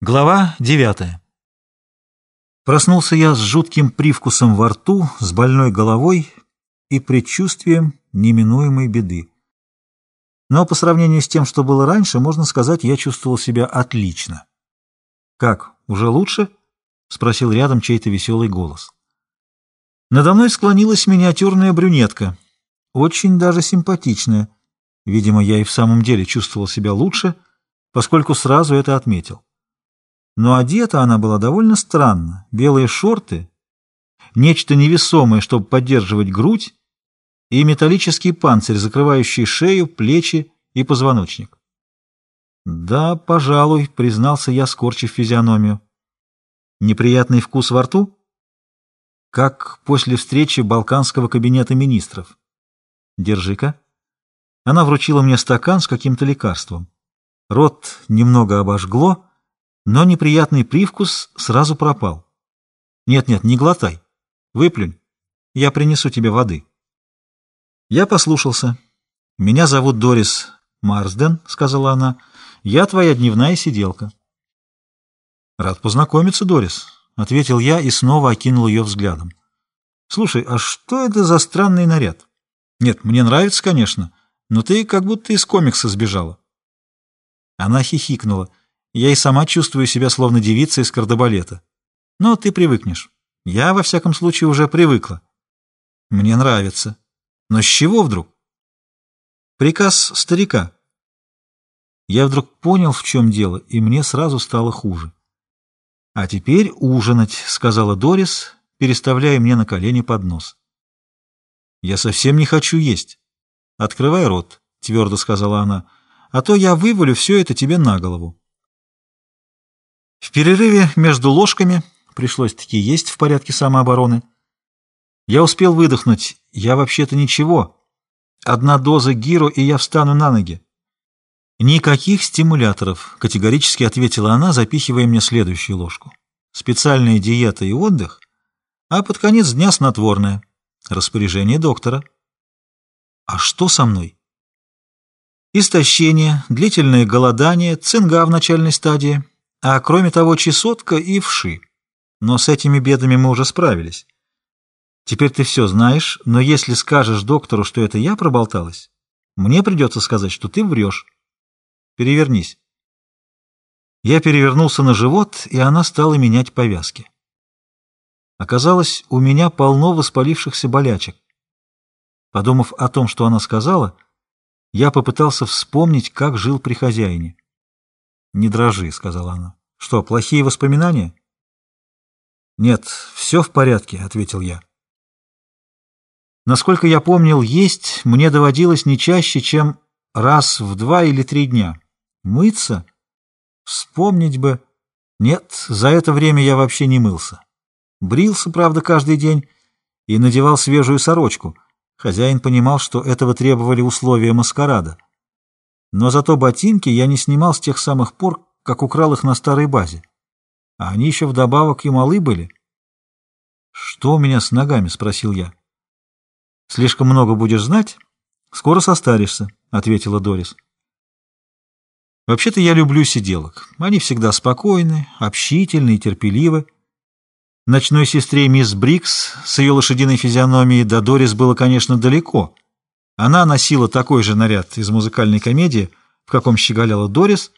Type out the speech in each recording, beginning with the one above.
Глава девятая. Проснулся я с жутким привкусом во рту, с больной головой и предчувствием неминуемой беды. Но по сравнению с тем, что было раньше, можно сказать, я чувствовал себя отлично. «Как, уже лучше?» — спросил рядом чей-то веселый голос. Надо мной склонилась миниатюрная брюнетка, очень даже симпатичная. Видимо, я и в самом деле чувствовал себя лучше, поскольку сразу это отметил но одета она была довольно странно. Белые шорты, нечто невесомое, чтобы поддерживать грудь, и металлический панцирь, закрывающий шею, плечи и позвоночник. «Да, пожалуй», — признался я, скорчив физиономию. «Неприятный вкус во рту?» «Как после встречи Балканского кабинета министров». «Держи-ка». Она вручила мне стакан с каким-то лекарством. Рот немного обожгло, но неприятный привкус сразу пропал. Нет-нет, не глотай. Выплюнь. Я принесу тебе воды. Я послушался. Меня зовут Дорис Марсден, сказала она. Я твоя дневная сиделка. Рад познакомиться, Дорис, ответил я и снова окинул ее взглядом. Слушай, а что это за странный наряд? Нет, мне нравится, конечно, но ты как будто из комикса сбежала. Она хихикнула. Я и сама чувствую себя словно девица из кардебалета. Но ты привыкнешь. Я, во всяком случае, уже привыкла. Мне нравится. Но с чего вдруг? Приказ старика. Я вдруг понял, в чем дело, и мне сразу стало хуже. «А теперь ужинать», — сказала Дорис, переставляя мне на колени поднос. «Я совсем не хочу есть». «Открывай рот», — твердо сказала она, — «а то я вывалю все это тебе на голову». В перерыве между ложками пришлось-таки есть в порядке самообороны. Я успел выдохнуть. Я вообще-то ничего. Одна доза гиро, и я встану на ноги. Никаких стимуляторов, категорически ответила она, запихивая мне следующую ложку. Специальная диета и отдых, а под конец дня снотворное. Распоряжение доктора. А что со мной? Истощение, длительное голодание, цинга в начальной стадии, а кроме того, чесотка и вши. Но с этими бедами мы уже справились. Теперь ты все знаешь, но если скажешь доктору, что это я проболталась, мне придется сказать, что ты врешь. Перевернись. Я перевернулся на живот, и она стала менять повязки. Оказалось, у меня полно воспалившихся болячек. Подумав о том, что она сказала, я попытался вспомнить, как жил при хозяине. «Не дрожи», — сказала она. «Что, плохие воспоминания?» «Нет, все в порядке», — ответил я. Насколько я помнил, есть мне доводилось не чаще, чем раз в два или три дня. Мыться? Вспомнить бы. Нет, за это время я вообще не мылся. Брился, правда, каждый день и надевал свежую сорочку. Хозяин понимал, что этого требовали условия маскарада. Но зато ботинки я не снимал с тех самых пор, как украл их на старой базе. А они еще вдобавок и малы были. «Что у меня с ногами?» — спросил я. «Слишком много будешь знать, скоро состаришься», — ответила Дорис. «Вообще-то я люблю сиделок. Они всегда спокойны, общительны и терпеливы. Ночной сестре мисс Брикс с ее лошадиной физиономией до Дорис было, конечно, далеко — она носила такой же наряд из музыкальной комедии, в каком щеголяла Дорис,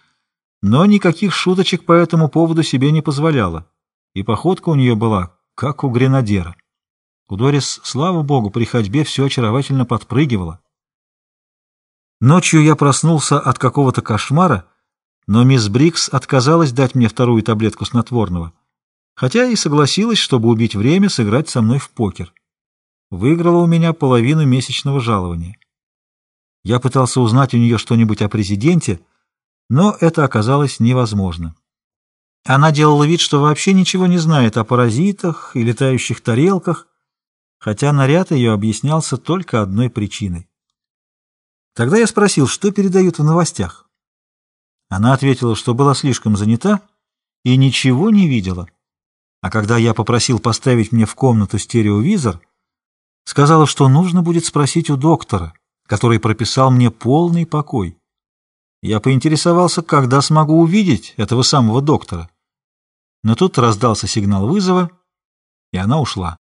но никаких шуточек по этому поводу себе не позволяла, и походка у нее была, как у гренадера. У Дорис, слава богу, при ходьбе все очаровательно подпрыгивало. Ночью я проснулся от какого-то кошмара, но мисс Брикс отказалась дать мне вторую таблетку снотворного, хотя и согласилась, чтобы убить время, сыграть со мной в покер выиграла у меня половину месячного жалования. Я пытался узнать у нее что-нибудь о президенте, но это оказалось невозможно. Она делала вид, что вообще ничего не знает о паразитах и летающих тарелках, хотя наряд ее объяснялся только одной причиной. Тогда я спросил, что передают в новостях. Она ответила, что была слишком занята и ничего не видела. А когда я попросил поставить мне в комнату стереовизор, Сказала, что нужно будет спросить у доктора, который прописал мне полный покой. Я поинтересовался, когда смогу увидеть этого самого доктора, Но тут раздался сигнал вызова, и она ушла.